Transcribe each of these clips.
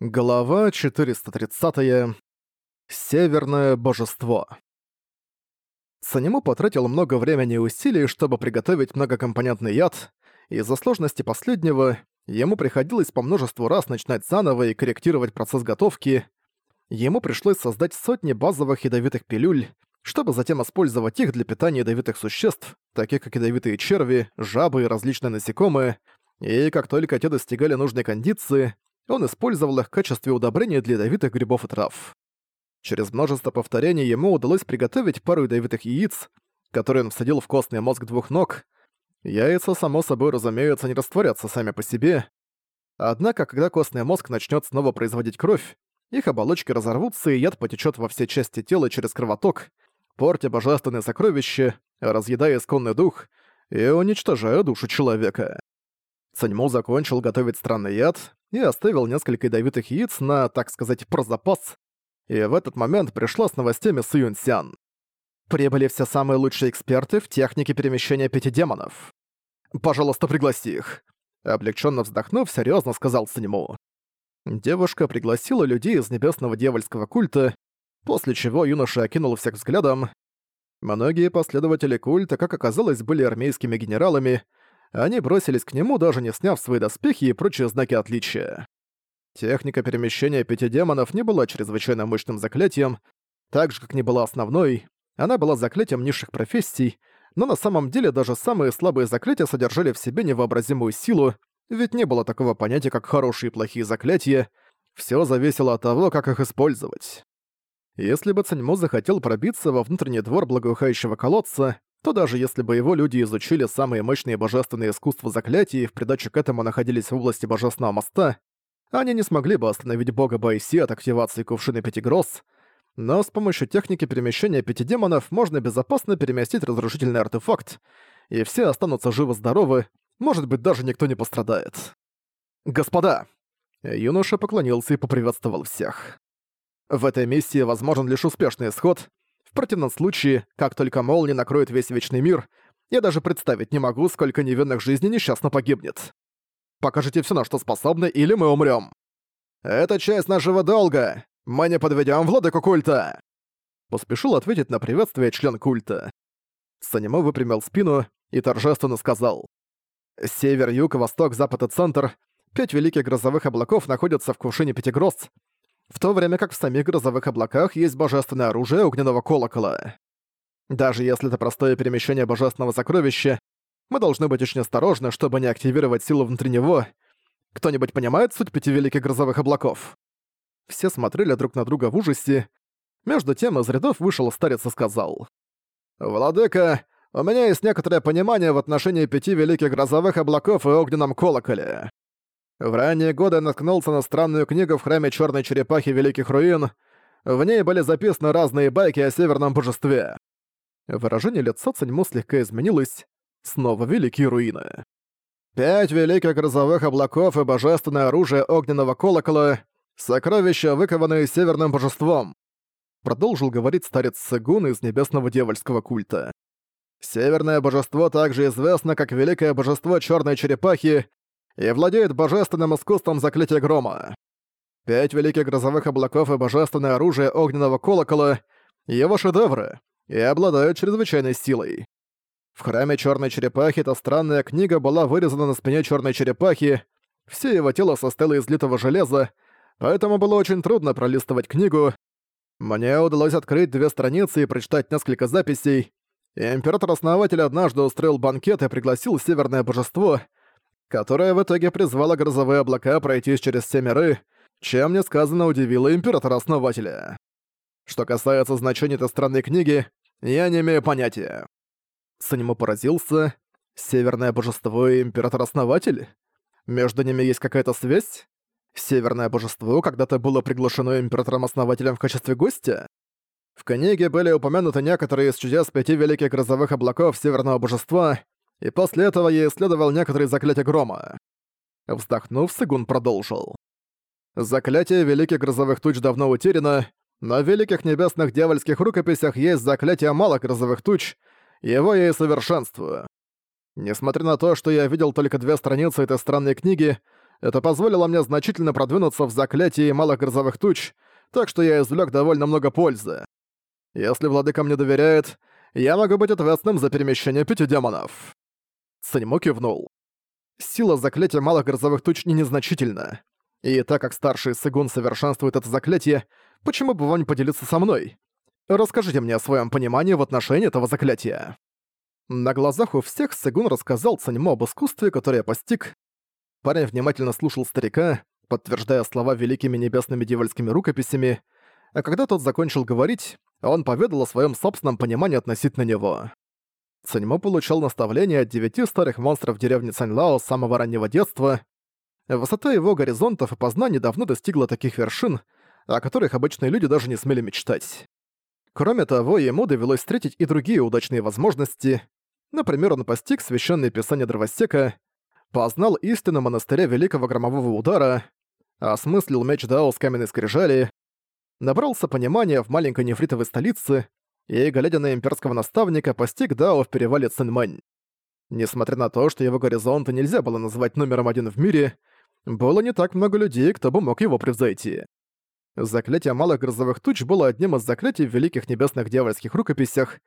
Глава 430. Северное божество. Санему потратил много времени и усилий, чтобы приготовить многокомпонентный яд. Из-за сложности последнего ему приходилось по множеству раз начинать заново и корректировать процесс готовки. Ему пришлось создать сотни базовых ядовитых пилюль, чтобы затем использовать их для питания ядовитых существ, таких как ядовитые черви, жабы и различные насекомые, и как только те достигали нужной кондиции, он использовал их в качестве удобрения для ядовитых грибов и трав. Через множество повторений ему удалось приготовить пару ядовитых яиц, которые он всадил в костный мозг двух ног. Яйца, само собой, разумеется, не растворятся сами по себе. Однако, когда костный мозг начнет снова производить кровь, их оболочки разорвутся, и яд потечет во все части тела через кровоток, портя божественное сокровище, разъедая исконный дух и уничтожая душу человека. Цаньму закончил готовить странный яд и оставил несколько ядовитых яиц на, так сказать, про запас. И в этот момент пришла с новостями Сюн Сян. Прибыли все самые лучшие эксперты в технике перемещения пяти демонов. Пожалуйста, пригласи их. Облегченно вздохнув, серьезно сказал Цаньму. Девушка пригласила людей из небесного дьявольского культа, после чего юноша окинул всех взглядом. Многие последователи культа, как оказалось, были армейскими генералами, они бросились к нему, даже не сняв свои доспехи и прочие знаки отличия. Техника перемещения пяти демонов не была чрезвычайно мощным заклятием, так же, как не была основной, она была заклятием низших профессий, но на самом деле даже самые слабые заклятия содержали в себе невообразимую силу, ведь не было такого понятия, как хорошие и плохие заклятия, все зависело от того, как их использовать. Если бы Цаньму захотел пробиться во внутренний двор благоухающего колодца, то даже если бы его люди изучили самые мощные божественные искусства заклятий и в придачу к этому находились в области божественного моста, они не смогли бы остановить бога Байси от активации кувшины Пяти Гросс, но с помощью техники перемещения Пяти Демонов можно безопасно переместить разрушительный артефакт, и все останутся живы-здоровы, может быть, даже никто не пострадает. «Господа!» Юноша поклонился и поприветствовал всех. В этой миссии возможен лишь успешный исход, противном случае, как только молния накроет весь Вечный мир, я даже представить не могу, сколько невинных жизней несчастно погибнет. Покажите все, на что способны, или мы умрем. Это часть нашего долга. Мы не подведем владыку культа. Поспешил ответить на приветствие член культа. Санимо выпрямил спину и торжественно сказал. Север, юг, восток, запад и центр. Пять великих грозовых облаков находятся в кувшине Пятигроз, в то время как в самих грозовых облаках есть божественное оружие огненного колокола. Даже если это простое перемещение божественного сокровища, мы должны быть очень осторожны, чтобы не активировать силу внутри него. Кто-нибудь понимает суть пяти великих грозовых облаков? Все смотрели друг на друга в ужасе. Между тем из рядов вышел старец и сказал. «Владыка, у меня есть некоторое понимание в отношении пяти великих грозовых облаков и огненном колоколе. В ранние годы наткнулся на странную книгу в храме Черной Черепахи Великих Руин. В ней были записаны разные байки о северном божестве. Выражение лица Цаньму слегка изменилось. Снова Великие Руины. Пять великих грозовых облаков и божественное оружие огненного колокола — сокровища, выкованные северным божеством. Продолжил говорить старец Сагун из небесного дьявольского культа. Северное божество также известно как великое божество Черной Черепахи и владеет божественным искусством заклятия грома. Пять великих грозовых облаков и божественное оружие огненного колокола — его шедевры, и обладают чрезвычайной силой. В храме Черной Черепахи эта странная книга была вырезана на спине Черной Черепахи, все его тело состояло из литого железа, поэтому было очень трудно пролистывать книгу. Мне удалось открыть две страницы и прочитать несколько записей. Император-основатель однажды устроил банкет и пригласил Северное Божество — которая в итоге призвала грозовые облака пройтись через все миры, чем несказанно удивило императора-основателя. Что касается значения этой странной книги, я не имею понятия. Санему поразился. Северное божество и император-основатель? Между ними есть какая-то связь? Северное божество когда-то было приглашено императором-основателем в качестве гостя? В книге были упомянуты некоторые из чудес пяти великих грозовых облаков Северного божества, и после этого я исследовал некоторые заклятия грома. Вздохнув, Сыгун продолжил. Заклятие Великих Грозовых Туч давно утеряно, но в Великих Небесных Дьявольских Рукописях есть заклятие Малых Грозовых Туч, его я и совершенствую. Несмотря на то, что я видел только две страницы этой странной книги, Это позволило мне значительно продвинуться в заклятии малых грозовых туч, так что я извлек довольно много пользы. Если владыка мне доверяет, я могу быть ответственным за перемещение пяти демонов». Санему кивнул. Сила заклятия малых грозовых туч не незначительна. И так как старший Сыгун совершенствует это заклятие, почему бы вам не поделиться со мной? Расскажите мне о своем понимании в отношении этого заклятия. На глазах у всех Сыгун рассказал Цаньмо об искусстве, которое постиг. Парень внимательно слушал старика, подтверждая слова великими небесными дьявольскими рукописями, а когда тот закончил говорить, он поведал о своем собственном понимании относительно него. Цаньмо получал наставления от девяти старых монстров деревни Цаньлао с самого раннего детства. Высота его горизонтов и познаний давно достигла таких вершин, о которых обычные люди даже не смели мечтать. Кроме того, ему довелось встретить и другие удачные возможности. Например, он постиг священное писание Дровосека, познал истину монастыря Великого Громового Удара, осмыслил меч Дао с каменной скрижали, набрался понимания в маленькой нефритовой столице и, глядя на имперского наставника, постиг Дао в перевале Цинмань. Несмотря на то, что его горизонты нельзя было назвать номером один в мире, было не так много людей, кто бы мог его превзойти. Заклятие малых грозовых туч было одним из заклятий в великих небесных дьявольских рукописях,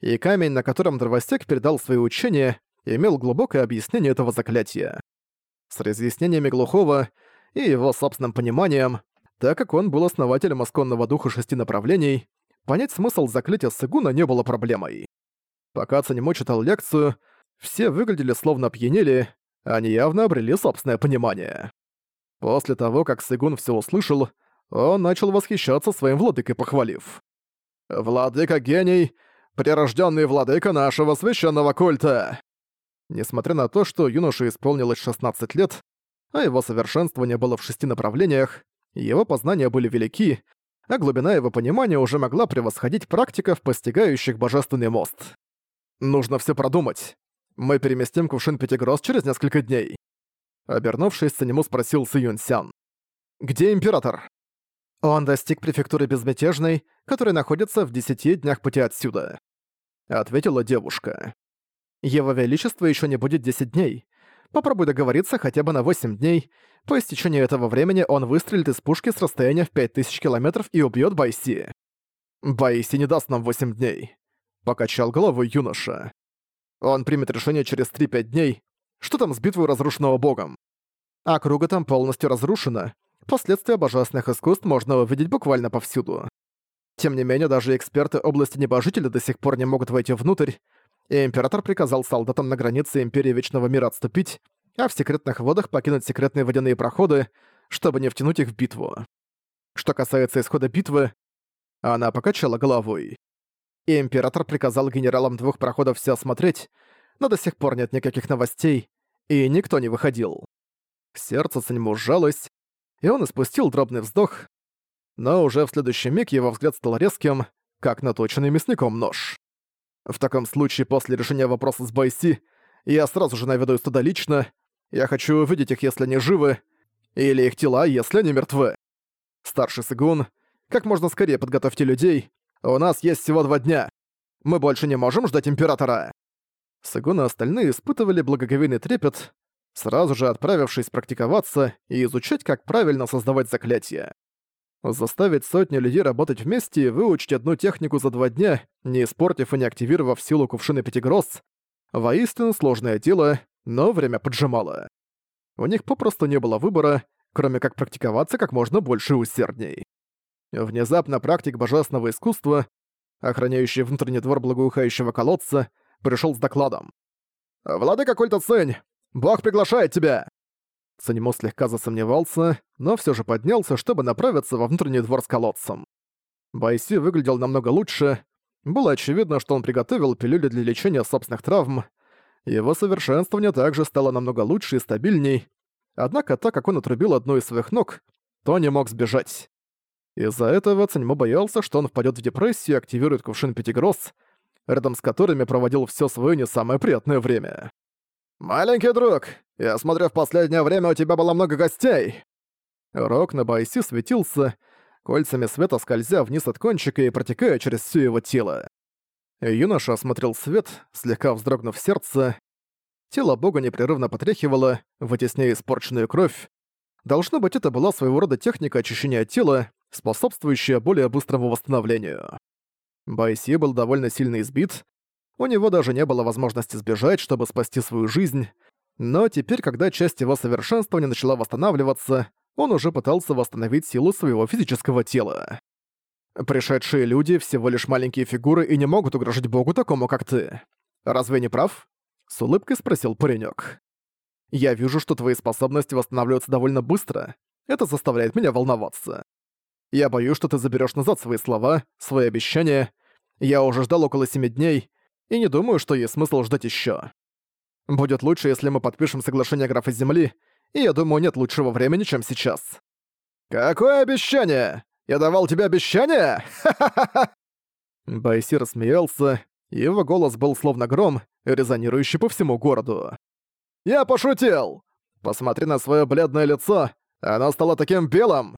и камень, на котором Дровостек передал свои учения, имел глубокое объяснение этого заклятия. С разъяснениями глухого и его собственным пониманием, так как он был основателем исконного духа шести направлений, понять смысл заклятия Сыгуна не было проблемой. Пока Цанимо читал лекцию, все выглядели словно пьянели, они явно обрели собственное понимание. После того, как Сыгун все услышал, он начал восхищаться своим владыкой, похвалив. «Владыка гений, прирожденный владыка нашего священного культа!» Несмотря на то, что юноше исполнилось 16 лет, а его совершенствование было в шести направлениях, его познания были велики, а глубина его понимания уже могла превосходить практиков, постигающих божественный мост. «Нужно все продумать. Мы переместим кувшин Пятигроз через несколько дней». Обернувшись, Санему спросил Сы Юньсян. «Где Император?» Он достиг префектуры Безмятежной, которая находится в десяти днях пути отсюда. Ответила девушка. Его Величество еще не будет 10 дней. Попробуй договориться хотя бы на 8 дней. По истечении этого времени он выстрелит из пушки с расстояния в 5000 километров и убьет Байси. Байси не даст нам 8 дней. Покачал головой юноша. Он примет решение через 3-5 дней. Что там с битвой разрушенного богом? Округа там полностью разрушена. Последствия божественных искусств можно увидеть буквально повсюду. Тем не менее, даже эксперты области небожителя до сих пор не могут войти внутрь, и император приказал солдатам на границе Империи Вечного Мира отступить, а в секретных водах покинуть секретные водяные проходы, чтобы не втянуть их в битву. Что касается исхода битвы, она покачала головой. И император приказал генералам двух проходов все осмотреть, но до сих пор нет никаких новостей, и никто не выходил. Сердце Саньму сжалось, и он испустил дробный вздох, но уже в следующий миг его взгляд стал резким, как наточенный мясником нож. В таком случае, после решения вопроса с Байси, я сразу же наведаюсь туда лично. Я хочу увидеть их, если они живы, или их тела, если они мертвы. Старший Сыгун, как можно скорее подготовьте людей. У нас есть всего два дня. Мы больше не можем ждать Императора. Сыгун и остальные испытывали благоговейный трепет, сразу же отправившись практиковаться и изучать, как правильно создавать заклятия. Заставить сотни людей работать вместе и выучить одну технику за два дня, не испортив и не активировав силу кувшина Пятигросс, воистину сложное дело, но время поджимало. У них попросту не было выбора, кроме как практиковаться как можно больше и усердней. Внезапно практик божественного искусства, охраняющий внутренний двор благоухающего колодца, пришел с докладом. «Владыка Культа Цинь, бог приглашает тебя!» Санимо слегка засомневался, но все же поднялся, чтобы направиться во внутренний двор с колодцем. Байси выглядел намного лучше. Было очевидно, что он приготовил пилюли для лечения собственных травм. Его совершенствование также стало намного лучше и стабильней. Однако, так как он отрубил одну из своих ног, то не мог сбежать. Из-за этого Цаньмо боялся, что он впадет в депрессию и активирует кувшин Пятигросс, рядом с которыми проводил все свое не самое приятное время. «Маленький друг, я смотрю, в последнее время у тебя было много гостей!» Рог на Байси светился, кольцами света скользя вниз от кончика и протекая через всё его тело. Юноша осмотрел свет, слегка вздрогнув сердце. Тело бога непрерывно потряхивало, вытесняя испорченную кровь, Должно быть, это была своего рода техника очищения тела, способствующая более быстрому восстановлению. Байси был довольно сильно избит, у него даже не было возможности сбежать, чтобы спасти свою жизнь, но теперь, когда часть его совершенствования начала восстанавливаться, он уже пытался восстановить силу своего физического тела. Пришедшие люди всего лишь маленькие фигуры и не могут угрожать богу такому, как ты. Разве не прав? С улыбкой спросил паренек. Я вижу, что твои способности восстанавливаются довольно быстро. Это заставляет меня волноваться. Я боюсь, что ты заберешь назад свои слова, свои обещания. Я уже ждал около семи дней, и не думаю, что есть смысл ждать еще. Будет лучше, если мы подпишем соглашение графа Земли, и я думаю, нет лучшего времени, чем сейчас. «Какое обещание? Я давал тебе обещание? Ха-ха-ха!» Байси рассмеялся, его голос был словно гром, резонирующий по всему городу. «Я пошутил! Посмотри на свое бледное лицо, оно стало таким белым!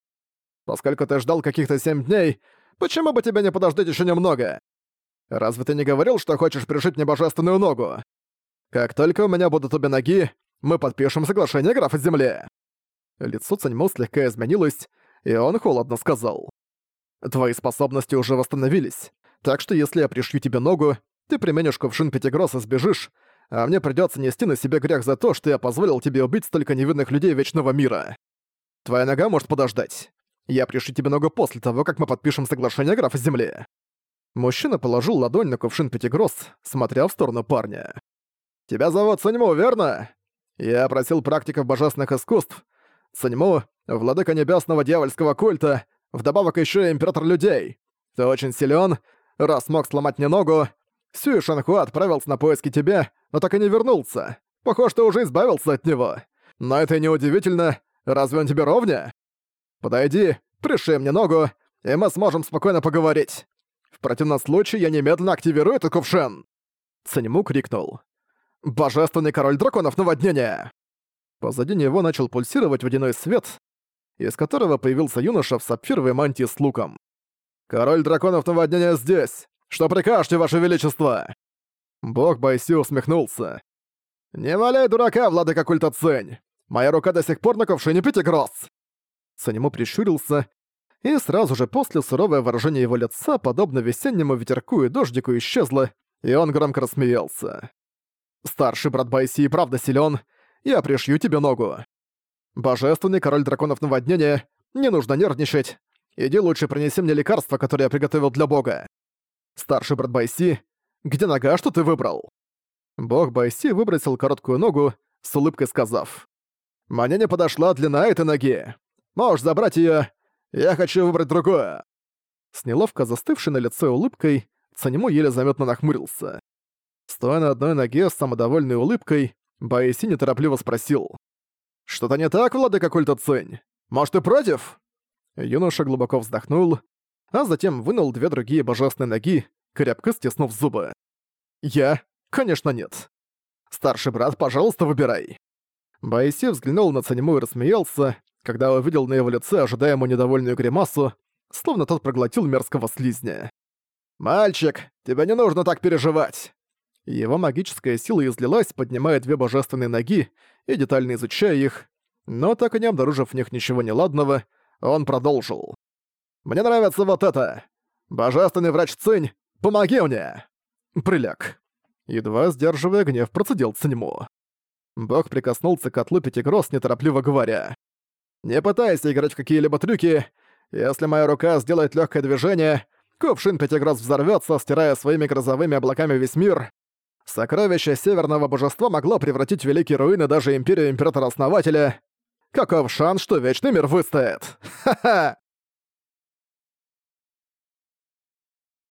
Поскольку ты ждал каких-то семь дней, почему бы тебе не подождать еще немного? Разве ты не говорил, что хочешь пришить мне божественную ногу? Как только у меня будут обе ноги, мы подпишем соглашение графа Земли». Лицо Цаньмо слегка изменилось, и он холодно сказал. «Твои способности уже восстановились, так что если я пришью тебе ногу, ты применишь кувшин Пятигросс и сбежишь, а мне придётся нести на себе грех за то, что я позволил тебе убить столько невинных людей Вечного Мира. Твоя нога может подождать. Я пришью тебе ногу после того, как мы подпишем соглашение графа Земли». Мужчина положил ладонь на кувшин Пятигросс, смотря в сторону парня. «Тебя зовут Саньму, верно? Я просил практиков божественных искусств. Саньму — владыка небесного дьявольского культа, вдобавок еще и император людей. Ты очень силен, раз смог сломать мне ногу. Сюй Шанхуа отправился на поиски тебя, но так и не вернулся. Похоже, ты уже избавился от него. Но это и не удивительно. Разве он тебе ровня? Подойди, пришей мне ногу, и мы сможем спокойно поговорить. В противном случае я немедленно активирую этот кувшин!» Цаньму крикнул. «Божественный король драконов наводнения!» Позади него начал пульсировать водяной свет, из которого появился юноша в сапфировой мантии с луком. «Король драконов наводнения здесь! Что прикажете, ваше величество?» Бог Байси усмехнулся. «Не валяй дурака, владыка культа Цень! Моя рука до сих пор на ковшине Пятигросс!» Санему прищурился, и сразу же после суровое выражение его лица, подобно весеннему ветерку и дождику, исчезло, и он громко рассмеялся. «Старший брат Байси и правда силен. Я пришью тебе ногу. Божественный король драконов наводнения, не нужно нервничать. Иди лучше принеси мне лекарство, которое я приготовил для бога. Старший брат Байси, где нога, что ты выбрал?» Бог Байси выбросил короткую ногу, с улыбкой сказав. «Мне не подошла длина этой ноги. Можешь забрать её. Я хочу выбрать другое». С неловко застывшей на лице улыбкой, Цанему еле заметно нахмурился. Стоя на одной ноге с самодовольной улыбкой, Баиси неторопливо спросил. «Что-то не так, владыка культа Цинь? Может, ты против?» Юноша глубоко вздохнул, а затем вынул две другие божественные ноги, крепко стиснув зубы. «Я? Конечно, нет. Старший брат, пожалуйста, выбирай». Байси взглянул на Цанему и рассмеялся, когда увидел на его лице ожидаемую недовольную гримасу, словно тот проглотил мерзкого слизня. «Мальчик, тебе не нужно так переживать!» Его магическая сила излилась, поднимая две божественные ноги и детально изучая их, но так и не обнаружив в них ничего неладного, он продолжил. «Мне нравится вот это! Божественный врач Цинь, помоги мне!» Приляг. Едва сдерживая гнев, процедил Циньму. Бог прикоснулся к котлу Пятигросс, неторопливо говоря. «Не пытайся играть в какие-либо трюки. Если моя рука сделает легкое движение, кувшин Пятигросс взорвется, стирая своими грозовыми облаками весь мир. Сокровище Северного Божества могло превратить великие руины даже Империю Императора-Основателя. Каков шанс, что Вечный Мир выстоит? Ха-ха!»